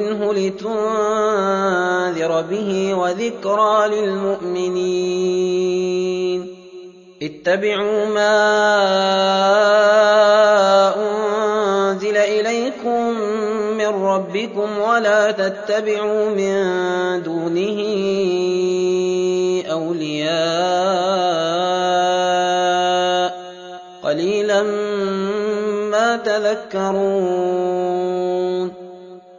منه لتنذر به وذكرى للمؤمنين. اتبعوا ما أنزل إليكم من ربكم ولا تتبعوا من دونه أولياء. قليلا ما تذكرون.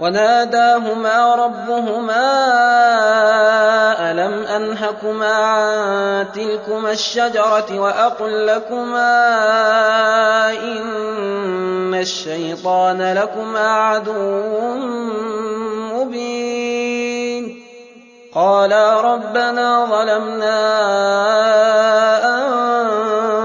وناداهما ربهما ألم أنهكما عن تلكما الشجرة وأقل لكما إن الشيطان لكما عدو مبين قالا ربنا ظلمنا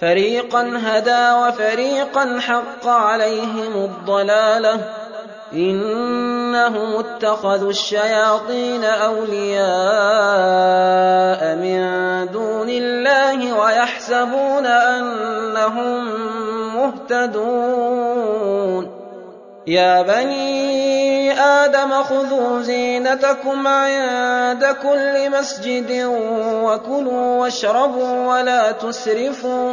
فريقا هدى وفريقا حق عليهم الضلالة. إنهم اتخذوا الشياطين أولياء من دون الله ويحسبون أنهم مهتدون. يا بني آدم خذوا زينتكم عند كل مسجد وكلوا واشربوا ولا تسرفوا.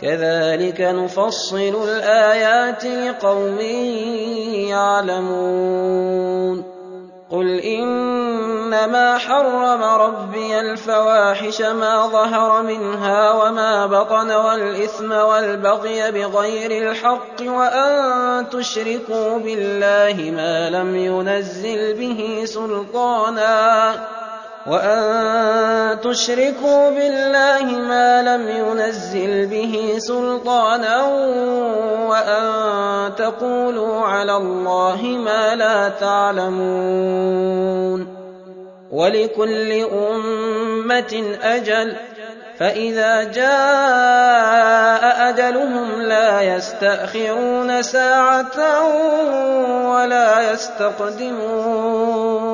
كَذَٰلِكَ نُفَصِّلُ الْآيَاتِ لِقَوْمٍ يَعْلَمُونَ. قُلْ إِنَّمَا حَرَّمَ رَبِّيَ الْفَوَاحِشَ مَا ظَهَرَ مِنْهَا وَمَا بَطَنَ وَالْإِثْمَ وَالْبَغْيَ بِغَيْرِ الْحَقِّ وَأَن تُشْرِكُوا بِاللَّهِ مَا لَمْ يُنَزِّلْ بِهِ سُلْطَانًا وَأَن تُشْرِكُوا بِاللَّهِ مَا لَمْ يُنَزِّلْ بِهِ سُلْطَانًا وَأَن تَقُولُوا عَلَى اللَّهِ مَا لَا تَعْلَمُونَ وَلِكُلِّ أُمَّةٍ أَجَلٌ فَإِذَا جَاءَ أَجَلُهُمْ لَا يَسْتَأْخِرُونَ سَاعَةً وَلَا يَسْتَقْدِمُونَ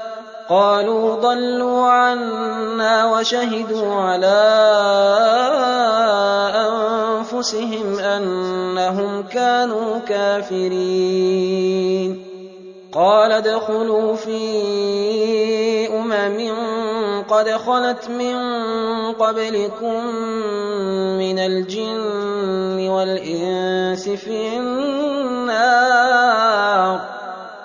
قالوا ضلوا عنا وشهدوا على أنفسهم أنهم كانوا كافرين. قال ادخلوا في أمم قد خلت من قبلكم من الجن والإنس في النار.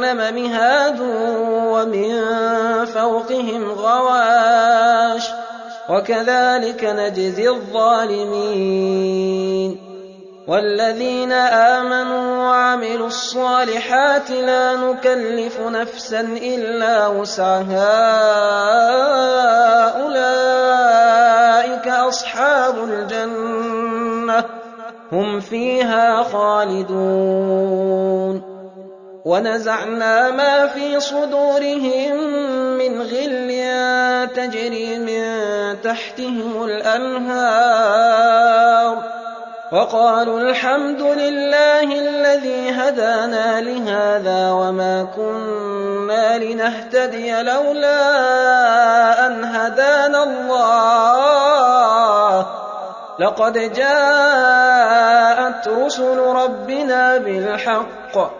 مِهَادٌ وَمِن فَوْقِهِمْ غَوَاشٍ وَكَذَٰلِكَ نَجْزِي الظَّالِمِينَ وَالَّذِينَ آمَنُوا وَعَمِلُوا الصَّالِحَاتِ لَا نُكَلِّفُ نَفْسًا إِلَّا وُسْعَهَا أُولَٰئِكَ أَصْحَابُ الْجَنَّةِ هُمْ فِيهَا خَالِدُونَ وَنَزَعْنَا مَا فِي صُدُورِهِم مِّنْ غِلٍّ تَجْرِي مِن تَحْتِهِمُ الْأَنْهَارُ. وَقَالُوا الْحَمْدُ لِلَّهِ الَّذِي هَدَانَا لِهَٰذَا وَمَا كُنَّا لِنَهْتَدِيَ لَوْلَا أَنْ هَدَانَا اللَّهُ ۖ. لَقَدْ جَاءَتْ رُسُلُ رَبِّنَا بِالْحَقِّ.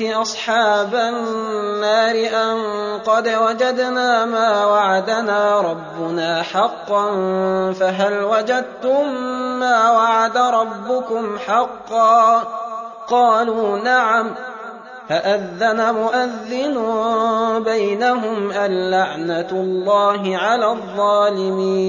أَصْحَابَ النَّارِ أَن قَدْ وَجَدْنَا مَا وَعَدَنَا رَبُّنَا حَقًّا فَهَلْ وَجَدتُّم مَّا وَعَدَ رَبُّكُمْ حَقًّا ۖ قَالُوا نَعَمْ ۖ فَأَذَّنَ مُؤَذِّنٌ بَيْنَهُمْ اللَّعْنَةُ اللَّهِ عَلَى الظَّالِمِينَ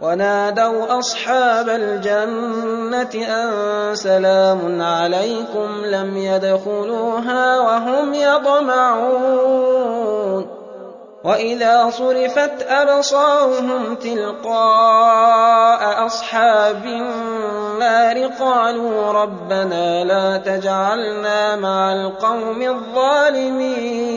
ونادوا أصحاب الجنة أن سلام عليكم لم يدخلوها وهم يطمعون. وإذا صرفت أبصارهم تلقاء أصحاب النار قالوا ربنا لا تجعلنا مع القوم الظالمين.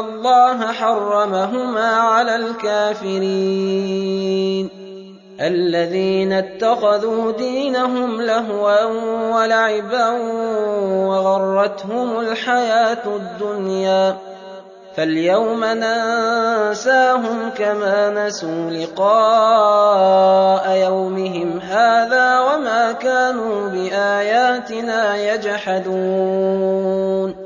الله حرمهما على الكافرين. الذين اتخذوا دينهم لهوا ولعبا وغرتهم الحياة الدنيا. فاليوم ننساهم كما نسوا لقاء يومهم هذا وما كانوا بآياتنا يجحدون.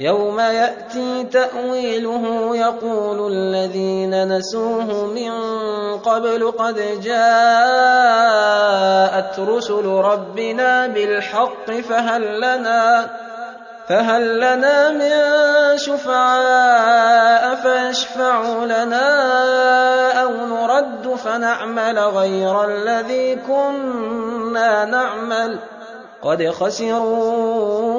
يَوْمَ يَأْتِي تَأْوِيلُهُ يَقُولُ الَّذِينَ نَسُوهُ مِن قَبْلُ قَدْ جَاءَتْ رُسُلُ رَبِّنَا بِالْحَقِّ فَهَل لَّنَا فهل لنا من شفعاء فيشفعوا لنا أو نرد فنعمل غير الذي كنا نعمل قد خسروا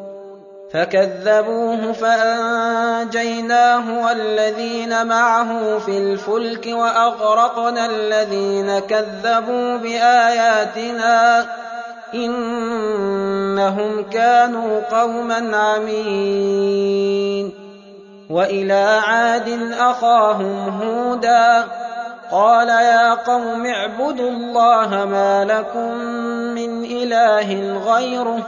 فكذبوه فأنجيناه والذين معه في الفلك وأغرقنا الذين كذبوا بآياتنا إنهم كانوا قوما عمين. وإلى عاد أخاهم هودا قال يا قوم اعبدوا الله ما لكم من إله غيره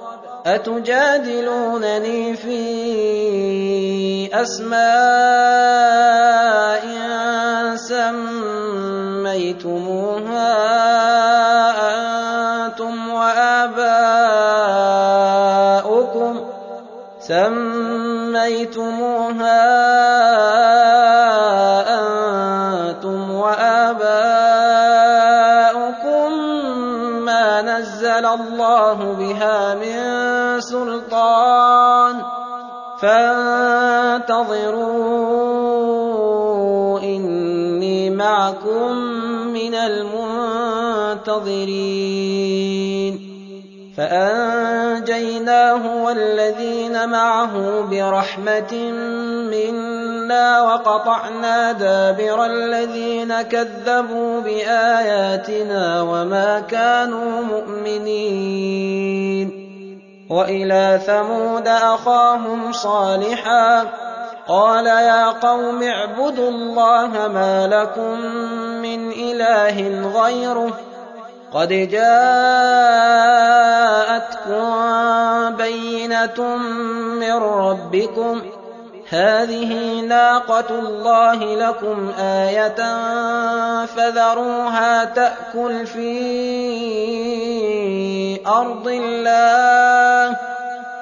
أتجادلونني في أسماء سميتموها أنتم وآباؤكم سميتموها فانتظروا إني معكم من المنتظرين. فأنجيناه والذين معه برحمة منا وقطعنا دابر الذين كذبوا بآياتنا وما كانوا مؤمنين. وإلى ثمود أخاهم صالحا قال يا قوم اعبدوا الله ما لكم من إله غيره قد جاءتكم بينة من ربكم هَٰذِهِ نَاقَةُ اللَّهِ لَكُمْ آيَةً فَذَرُوهَا تَأْكُلْ فِي أَرْضِ اللَّهِ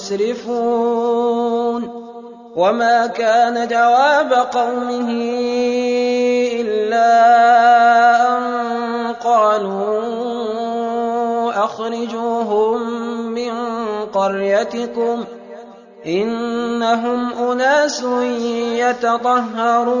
مُّسْرِفُونَ وَمَا كَانَ جَوَابَ قَوْمِهِ إِلَّا أَن قَالُوا أَخْرِجُوهُم مِّن قَرْيَتِكُمْ ۖ إِنَّهُمْ أُنَاسٌ يَتَطَهَّرُونَ.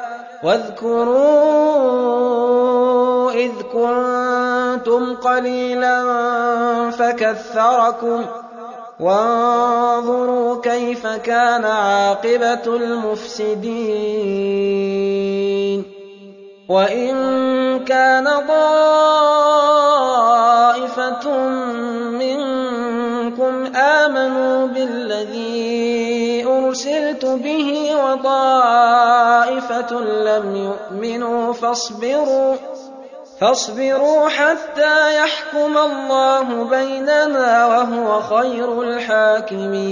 وَاذْكُرُوا إِذْ كُنتُمْ قَلِيلًا فَكَثَّرَكُمْ ۖ وَانظُرُوا كَيْفَ كَانَ عَاقِبَةُ الْمُفْسِدِينَ وَإِن كَانَ طَائِفَةٌ مِّنكُمْ آمَنُوا بِالَّذِي أُرْسِلْتُ بِهِ وَطَائِفَةٌ لَّمْ يُؤْمِنُوا فَاصْبِرُوا فاصبروا حتى يحكم الله بيننا وهو خير الحاكمين.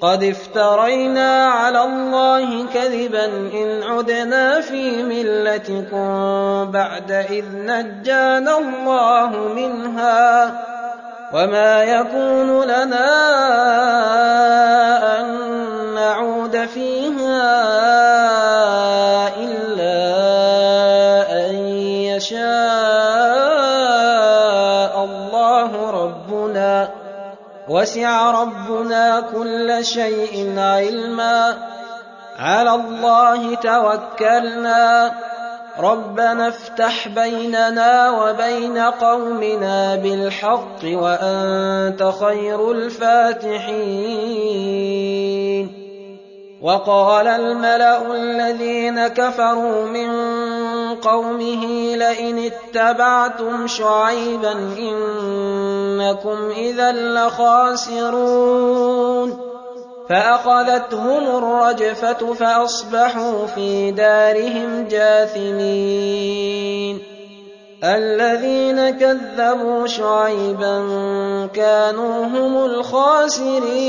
قد افترينا على الله كذبا إن عدنا في ملتكم بعد إذ نجانا الله منها وما يكون لنا أن نعود فيها وسع ربنا كل شيء علما. على الله توكلنا. ربنا افتح بيننا وبين قومنا بالحق وأنت خير الفاتحين. وقال الملأ الذين كفروا من قومه لئن اتبعتم شعيبا إنكم إذا لخاسرون. فأخذتهم الرجفة فأصبحوا في دارهم جاثمين. الذين كذبوا شعيبا كانوا هم الخاسرين.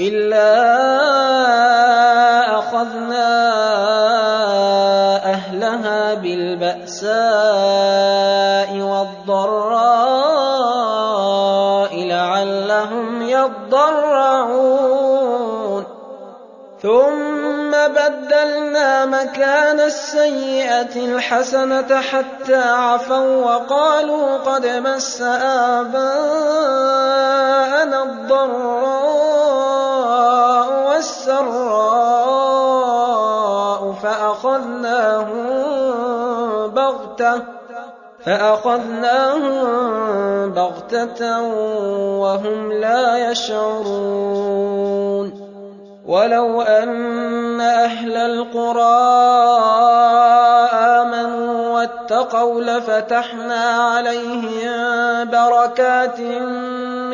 إلا أخذنا أهلها بالبأساء والضراء لعلهم يضرعون ثم بدلنا مكان السيئة الحسنة حتى عفوا وقالوا قد مس آباءنا الضراء بغتة فأخذناهم بغتة وهم لا يشعرون. ولو أن أهل القرى آمنوا واتقوا لفتحنا عليهم بركات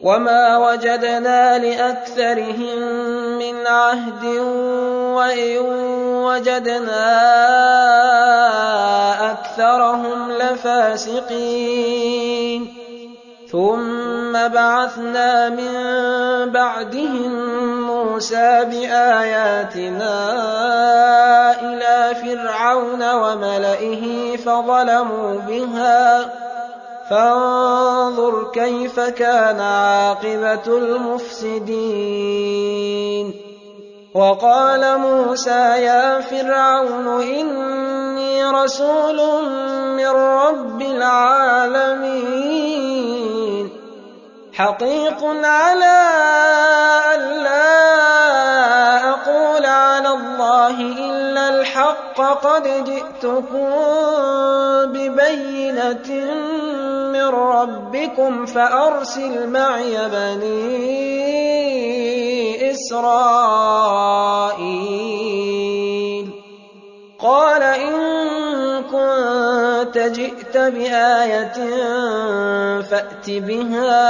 وَمَا وَجَدْنَا لِأَكْثَرِهِم مِّنْ عَهْدٍ وَإِن وَجَدْنَا أَكْثَرَهُمْ لَفَاسِقِينَ ثُمَّ بَعَثْنَا مِن بَعْدِهِم مُّوسَىٰ بِآيَاتِنَا إِلَىٰ فِرْعَوْنَ وَمَلَئِهِ فَظَلَمُوا بِهَا ۖ فَانظُرْ كَيْفَ كَانَ عَاقِبَةُ الْمُفْسِدِينَ. وَقَالَ مُوسَىٰ يَا فِرْعَوْنُ إِنِّي رَسُولٌ مِّن رَّبِّ الْعَالَمِينَ. حَقِيقٌ عَلَىٰ أَقُولَ الْحَقَّ ۚ قَدْ جِئْتُكُم بِبَيِّنَةٍ مِّن رَّبِّكُمْ فَأَرْسِلْ مَعِيَ بَنِي إِسْرَائِيلَ قَالَ إِن كُنتَ جِئْتَ بِآيَةٍ فَأْتِ بِهَا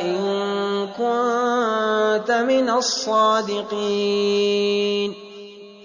إِن كُنتَ مِنَ الصَّادِقِينَ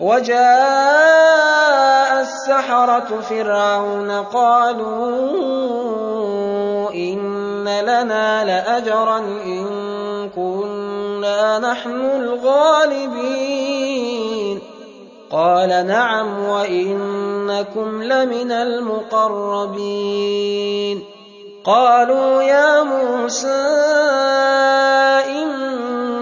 وَجَاءَ السَّحَرَةُ فِرْعَوْنَ قَالُوا إِنَّ لَنَا لَأَجْرًا إِن كُنَّا نَحْنُ الْغَالِبِينَ. قَالَ نَعَمْ وَإِنَّكُمْ لَمِنَ الْمُقَرَّبِينَ. قَالُوا يَا مُوسَىٰ إِمَّا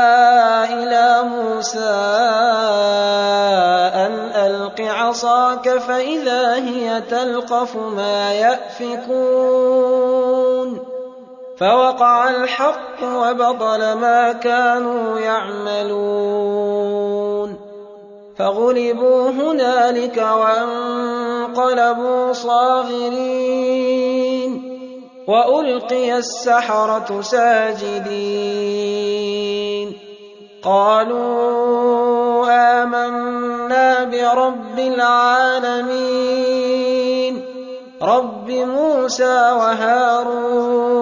مُوسَىٰ أَنْ أَلْقِ عَصَاكَ فَإِذَا هِيَ تَلْقَفُ مَا يَأْفِكُونَ فَوَقَعَ الْحَقُّ وَبَطَلَ مَا كَانُوا يَعْمَلُونَ فَغُلِبُوا هُنَالِكَ وَانقَلَبُوا صَاغِرِينَ وَأُلْقِيَ السَّحَرَةُ سَاجِدِينَ قَالُوا آمَنَّا بِرَبِّ الْعَالَمِينَ. رَبِّ مُوسَىٰ وَهَارُونَ.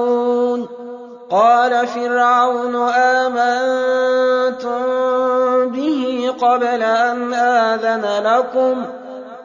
قَالَ فِرْعَوْنُ آمَنتُم بِهِ قَبْلَ أَنْ آذَنَ لَكُمْ ۖ؟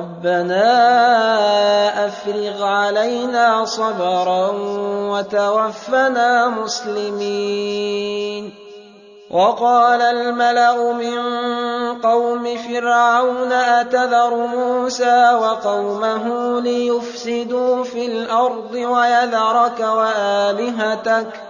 رَبَّنَا أَفْرِغْ عَلَيْنَا صَبْرًا وَتَوَفَّنَا مُسْلِمِينَ. وَقَالَ الْمَلَأُ مِن قَوْمِ فِرْعَوْنَ أَتَذَرُ مُوسَىٰ وَقَوْمَهُ لِيُفْسِدُوا فِي الْأَرْضِ وَيَذَرَكَ وَآلِهَتَكَ ۚ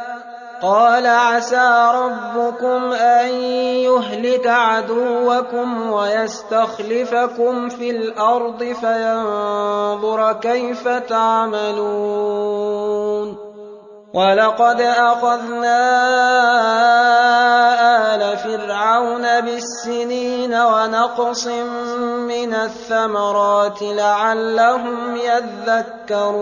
قَالَ عَسَىٰ رَبُّكُمْ أَن يُهْلِكَ عَدُوَّكُمْ وَيَسْتَخْلِفَكُمْ فِي الْأَرْضِ فَيَنظُرَ كَيْفَ تَعْمَلُونَ وَلَقَدْ أَخَذْنَا آلَ فِرْعَوْنَ بِالسِّنِينَ وَنَقْصٍ مِّنَ الثَّمَرَاتِ لَعَلَّهُمْ يَذَّكَّرُونَ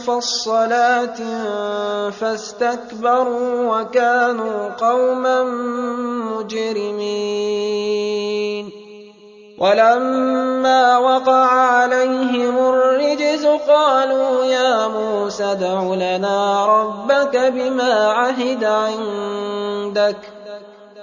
مُّفَصَّلَاتٍ فَاسْتَكْبَرُوا وَكَانُوا قَوْمًا مُّجْرِمِينَ. وَلَمَّا وَقَعَ عَلَيْهِمُ الرِّجْزُ قَالُوا يَا مُوسَى ادْعُ لَنَا رَبَّكَ بِمَا عَهِدَ عِندَكَ.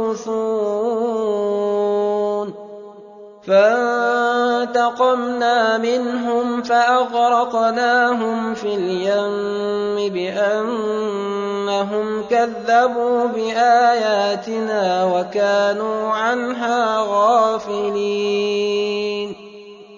يَنكُثُونَ فَانتَقَمْنَا مِنْهُمْ فَأَغْرَقْنَاهُمْ فِي الْيَمِّ بِأَنَّهُمْ كَذَّبُوا بِآيَاتِنَا وَكَانُوا عَنْهَا غَافِلِينَ.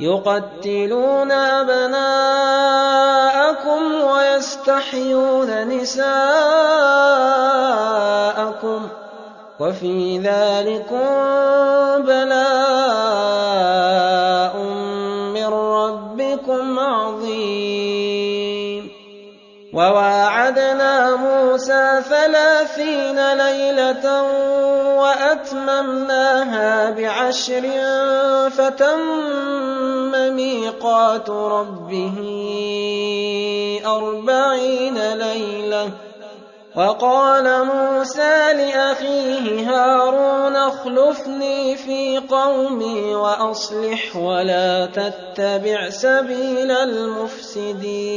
يقتلون أبناءكم ويستحيون نساءكم وفي ذلكم بلاء من ربكم عظيم. ثلاثين ليلة وأتممناها بعشر فتم ميقات ربه أربعين ليلة وقال موسى لأخيه هارون اخلفني في قومي وأصلح ولا تتبع سبيل المفسدين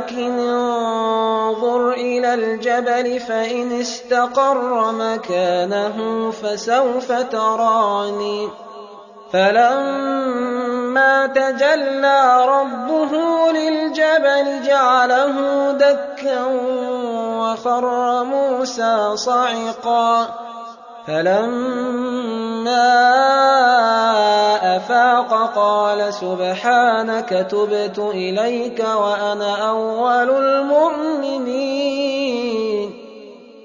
الجبل فإن استقر مكانه فسوف تراني. فلما تجلى ربه للجبل جعله دكا وخر موسى صعقا. فلما أفاق قال سبحانك تبت إليك وأنا أول المؤمنين.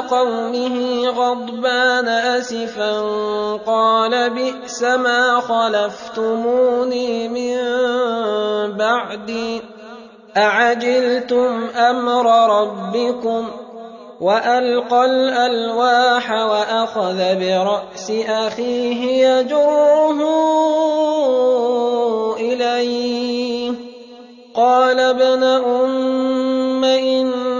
قَوْمِهِ غَضْبَانَ أَسِفًا قَالَ بِئْسَمَا خَلَفْتُمُونِي مِن بَعْدِي أَعَجِلْتُمْ أَمْرَ رَبِّكُمْ ۖ وَأَلْقَى الْأَلْوَاحَ وَأَخَذَ بِرَأْسِ أَخِيهِ يَجُرُّهُ إِلَيْهِ قَالَ ابْنَ أُمَّ إِنَّ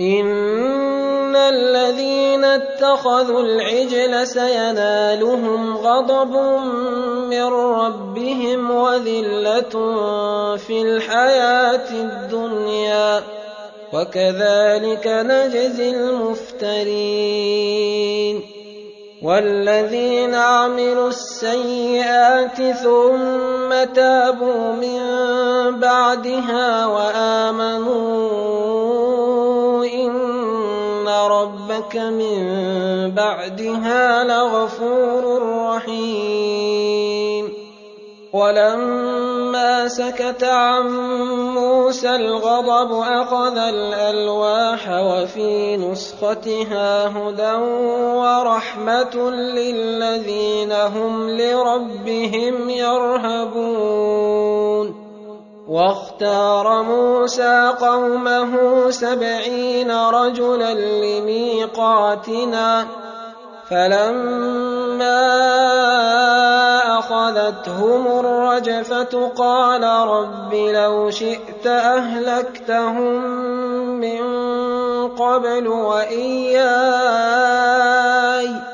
إِنَّ الَّذِينَ اتَّخَذُوا الْعِجْلَ سَيَنَالُهُمْ غَضَبٌ مِّن رَّبِّهِمْ وَذِلَّةٌ فِي الْحَيَاةِ الدُّنْيَا ۚ وَكَذَٰلِكَ نَجْزِي الْمُفْتَرِينَ وَالَّذِينَ عَمِلُوا السَّيِّئَاتِ ثُمَّ تَابُوا مِن بَعْدِهَا وَآمَنُوا إِنَّ رَبَّكَ مِن بَعْدِهَا لَغَفُورٌ رَّحِيمٌ وَلَمَّا سَكَتَ عَن مُّوسَى الْغَضَبُ أَخَذَ الْأَلْوَاحَ وَفِي نُسْخَتِهَا هُدًى وَرَحْمَةٌ لِّلَّذِينَ هُمْ لِرَبِّهِمْ يَرْهَبُونَ وَاخْتَارَ مُوسَىٰ قَوْمَهُ سَبْعِينَ رَجُلًا لِّمِيقَاتِنَا ۖ فَلَمَّا أَخَذَتْهُمُ الرَّجْفَةُ قَالَ رَبِّ لَوْ شِئْتَ أَهْلَكْتَهُم مِّن قَبْلُ وَإِيَّايَ ۖ.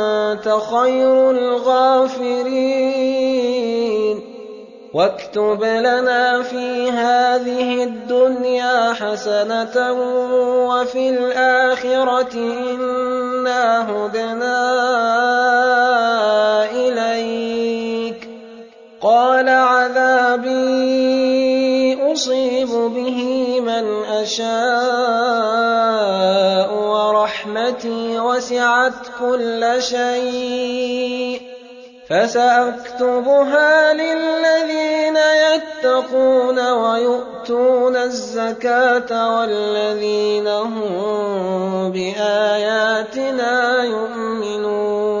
خَيْرُ الْغَافِرِينَ. وَاكْتُبْ لَنَا فِي هَٰذِهِ الدُّنْيَا حَسَنَةً وَفِي الْآخِرَةِ إِنَّا هُدْنَا إِلَيْكَ ۚ. قَالَ عَذَابِي أُصِيبُ بِهِ مَنْ أَشَاءُ ۖ وَرَحْمَتِي وَسِعَتْ كُلَّ شَيْءٍ ۚ فَسَأَكْتُبُهَا لِلَّذِينَ يَتَّقُونَ وَيُؤْتُونَ الزَّكَاةَ وَالَّذِينَ هُم بِآيَاتِنَا يُؤْمِنُونَ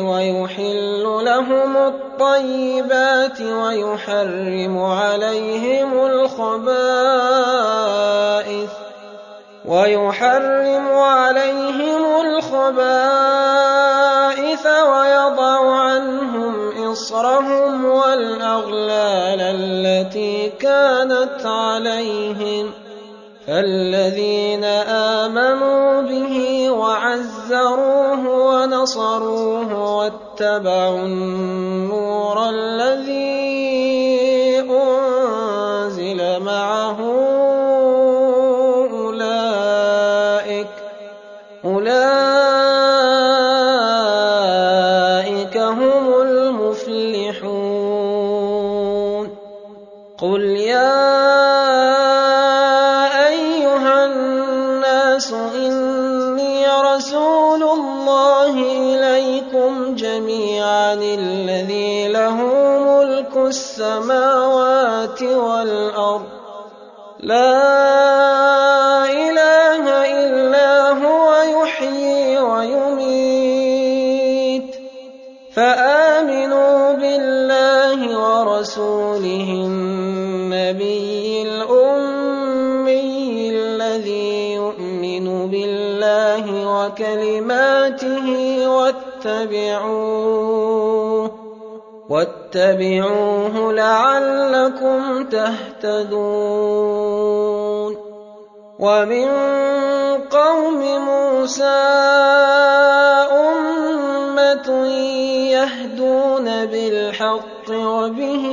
وَيُحِلُّ لَهُمُ الطَّيِّبَاتِ وَيُحَرِّمُ عَلَيْهِمُ الْخَبَائِثَ وَيَضَعُ عَنْهُمْ إِصْرَهُمْ وَالْأَغْلَالَ الَّتِي كَانَتْ عَلَيْهِمْ ۚ فَالَّذِينَ آمَنُوا بِهِ وَعَزَّرُوهُ وَنَصَرُوهُ وَاتَّبَعُوا النُّورَ الَّذِي وكلماته واتبعوه واتبعوه لعلكم تهتدون ومن قوم موسى أمة يهدون بالحق وبه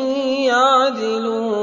يعدلون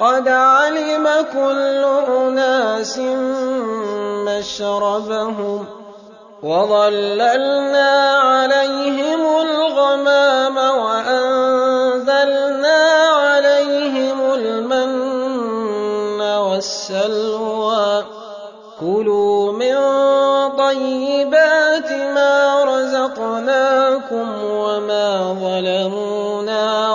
قد علم كل أناس مشربهم وظللنا عليهم الغمام وأنزلنا عليهم المن والسلوى. كلوا من طيبات ما رزقناكم وما ظلمونا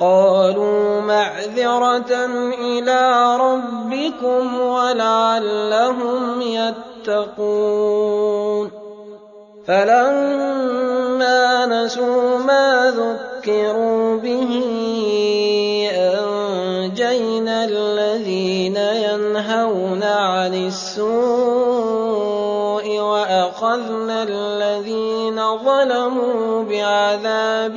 قالوا معذرة إلى ربكم ولعلهم يتقون. فلما نسوا ما ذكروا به أنجينا الذين ينهون عن السوء وأخذنا الذين ظلموا بعذاب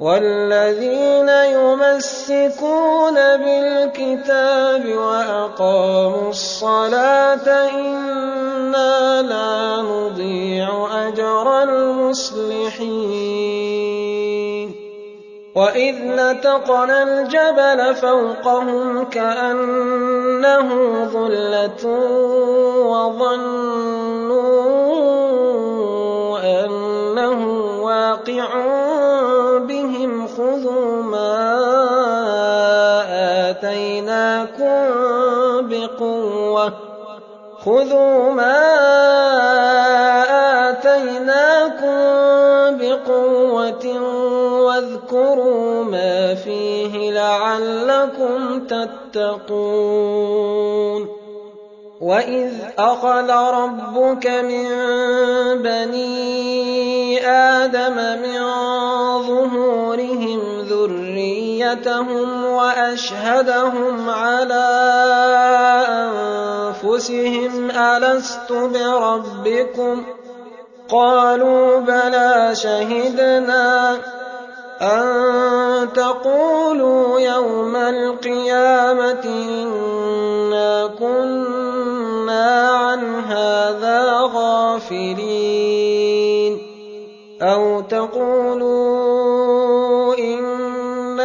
وَالَّذِينَ يُمَسِّكُونَ بِالْكِتَابِ وَأَقَامُوا الصَّلَاةَ إِنَّا لَا نُضِيعُ أَجْرَ الْمُصْلِحِينَ. وَإِذْ نَتَقْنَا الْجَبَلَ فَوْقَهُمْ كَأَنَّهُ ظُلَّةٌ وَظَنُّوا أَنَّهُ واقع بِهِمْ خُذُوا مَا آتَيْنَاكُم بِقُوَّةٍ. خُذُوا مَا آتَيْنَاكُم بِقُوَّةٍ وَاذْكُرُوا مَا فِيهِ لَعَلَّكُمْ تَتَّقُونَ. وَإِذْ أَخَذَ رَبُّكَ مِن بَنِي آدَمَ مِن ظُهُورِهِمْ ذُرِّيَّتَهُمْ وَأَشْهَدَهُمْ عَلَىٰ أَنفُسِهِمْ أَلَسْتُ بِرَبِّكُمْ ۖ قَالُوا بَلَىٰ شَهِدْنَا ۖ أَن تَقُولُوا يَوْمَ الْقِيَامَةِ إِنَّا كُنَّا عَنْ هَٰذَا غَافِلِينَ أَوْ تَقُولُوا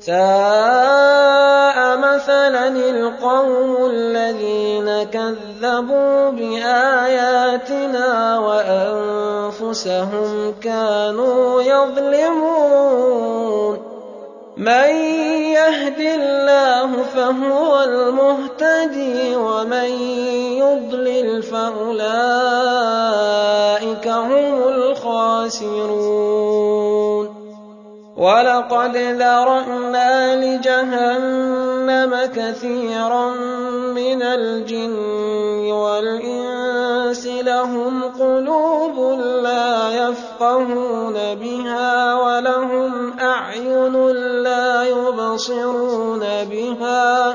سَاءَ مَثَلًا الْقَوْمُ الَّذِينَ كَذَّبُوا بِآيَاتِنَا وَأَنفُسَهُمْ كَانُوا يَظْلِمُونَ. مَن يَهْدِ اللَّهُ فَهُوَ الْمُهْتَدِي وَمَن يُضْلِلْ فَأُولَٰئِكَ هُمُ الْخَاسِرُونَ. وَلَقَدْ ذَرَأْنَا لِجَهَنَّمَ كَثِيرًا مِّنَ الْجِنِّ وَالْإِنسِ لَهُمْ قُلُوبٌ لَّا يَفْقَهُونَ بِهَا وَلَهُمْ أَعْيُنٌ لَّا يُبْصِرُونَ بِهَا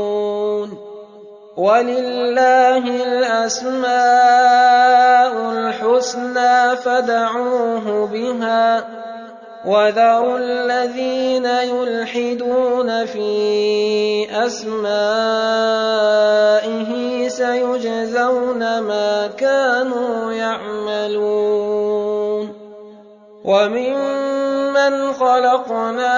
وَلِلَّهِ الْأَسْمَاءُ الْحُسْنَىٰ فَادْعُوهُ بِهَا ۖ وَذَرُوا الَّذِينَ يُلْحِدُونَ فِي أَسْمَائِهِ ۖ سَيُجْزَوْنَ مَا كَانُوا يَعْمَلُونَ وَمِمَّنْ خَلَقْنَا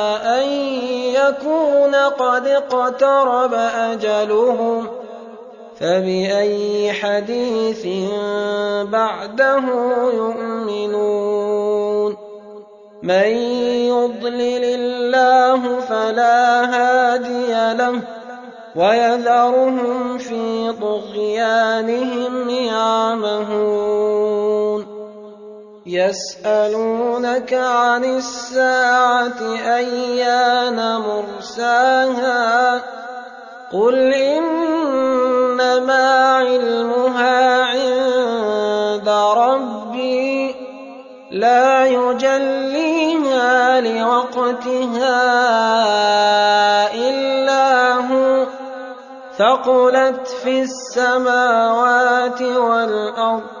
يَكُونَ قَدِ اقْتَرَبَ أَجَلُهُمْ ۖ فَبِأَيِّ حَدِيثٍ بَعْدَهُ يُؤْمِنُونَ مَن يُضْلِلِ اللَّهُ فَلَا هَادِيَ لَهُ ۚ وَيَذَرُهُمْ فِي طُغْيَانِهِمْ يَعْمَهُونَ يَسْأَلُونَكَ عَنِ السَّاعَةِ أَيَّانَ مُرْسَاهَا ۖ قُلْ إِنَّمَا عِلْمُهَا عِندَ رَبِّي ۖ لَا يُجَلِّيهَا لِوَقْتِهَا إِلَّا هُوَ ۚ ثَقُلَتْ فِي السَّمَاوَاتِ وَالْأَرْضِ ۚ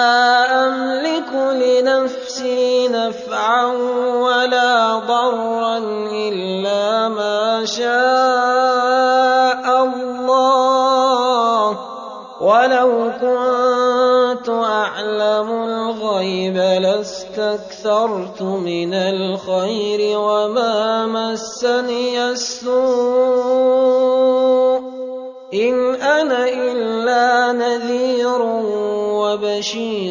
شَاءَ اللَّهُ ۗ وَلَوْ كُنتُ أَعْلَمُ الْغَيْبَ لَاسْتَكْثَرْتُ مِنَ الْخَيْرِ وَمَا مَسَّنِيَ السُّوءُ ۚ إِنْ أَنَا إِلَّا نَذِيرٌ وَبَشِيرٌ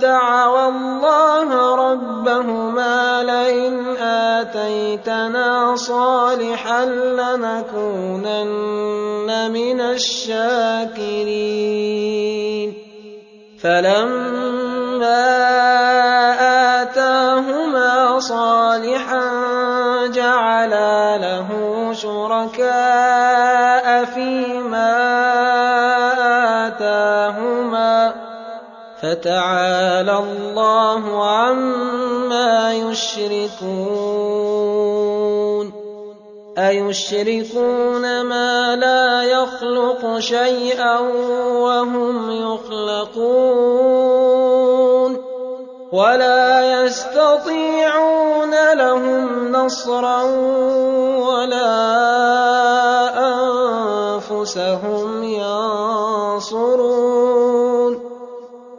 دَّعَوَا اللَّهَ رَبَّهُمَا لَئِنْ آتَيْتَنَا صَالِحًا لَّنَكُونَنَّ مِنَ الشَّاكِرِينَ فَلَمَّا آتَاهُمَا صَالِحًا جَعَلَا لَهُ شُرَكَاءَ فَتَعَالَى اللَّهُ عَمَّا يُشْرِكُونَ أَيُشْرِكُونَ مَا لَا يَخْلُقُ شَيْئًا وَهُمْ يُخْلَقُونَ وَلَا يَسْتَطِيعُونَ لَهُمْ نَصْرًا وَلَا أَنفُسَهُمْ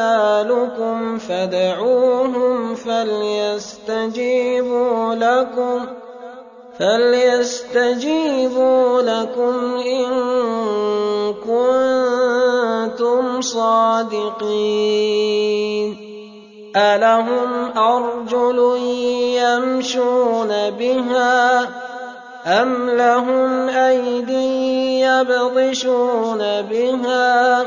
أَمْثَالُكُمْ فَادْعُوهُمْ فَلْيَسْتَجِيبُوا لَكُمْ إِن كُنتُمْ صَادِقِينَ. أَلَهُمْ أَرْجُلٌ يَمْشُونَ بِهَا ۖ أَمْ لَهُمْ أَيْدٍ يَبْطِشُونَ بِهَا ۖ؟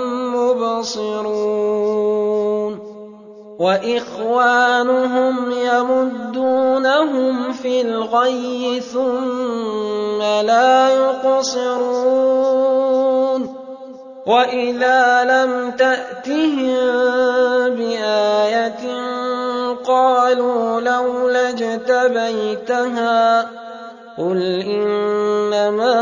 مُّبْصِرُونَ وَإِخْوَانُهُمْ يَمُدُّونَهُمْ فِي الْغَيِّ ثُمَّ لَا يُقْصِرُونَ. وَإِذَا لَمْ تَأْتِهِم بِآيَةٍ قَالُوا لَوْلَا اجْتَبَيْتَهَا ۚ قُلْ إِنَّمَا